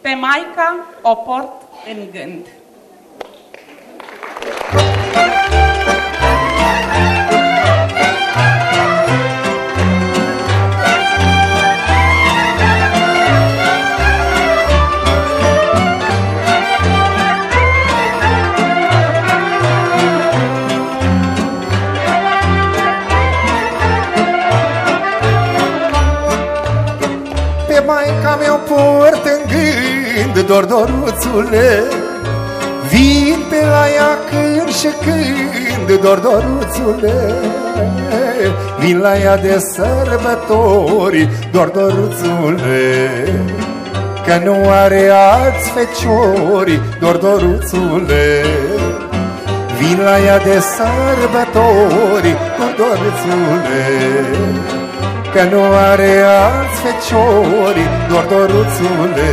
Pe Maica o port în gând. Pe maica mea o port în gând, dor doruțule. Vin pe la ea când și când, dor doruțule. Vin la ea de sărbători, dor doruțule. Că nu are alți feciori, dor doruțule. Vin la ea de sărbători, dor doruțule Că nu are alți feciori, doar doruțule.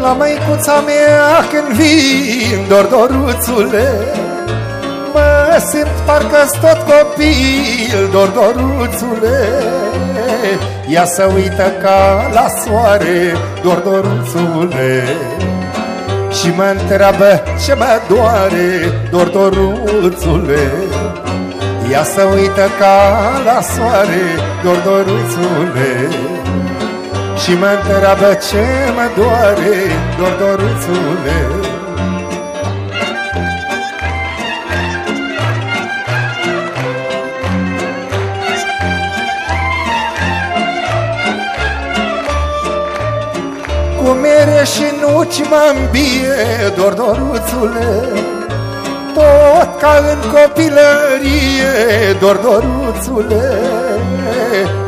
La măicuța mea când vin, doar doruțule. Mă simt parcă-s tot copil, doar doruțule Ea să uită ca la soare, doar doruțule. Și mă întreabă ce mă doare, doar doruțule. Ea să uită ca la soare, doar doruțule. Și mă întreabă ce mă doare, doar doruțule Cu mere și nuci mă îmbie, dor doruțule Tot ca în copilărie, dor doruțule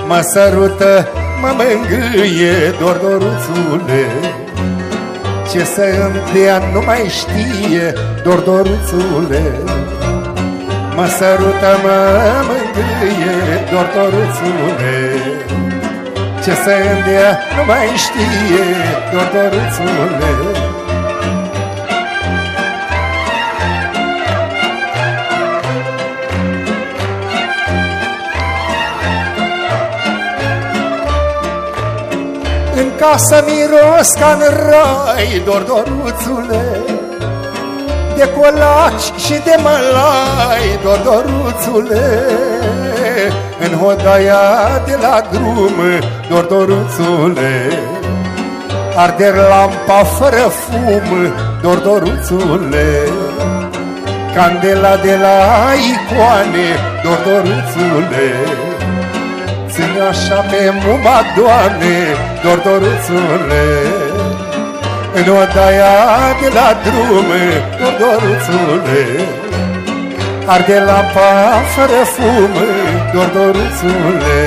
Mă sărută, mă mângâie, dor doruțule Ce să îmi dea nu mai știe, dor doruțule Mă sărută, mă mângâie, dor doruțule ce să îndea nu mai știe doar doruțule În casă miros ca în rai, dor doruțule De colaci și de mălai, dor doruțule În hodaia de la drum, dor doruțule Arder lampa fără fum, dor doruțule Candela de la icoane, dor doruțule Ține așa pe muma, Doamne, dor doruțule În odaia de la drum, dor doruțule Arde lampa fără fum, dor doruțule.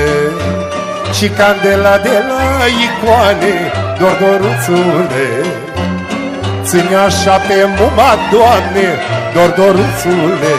Și candela de la icoane, dor doruțule. Ține așa pe muma, Doamne, dor doruțule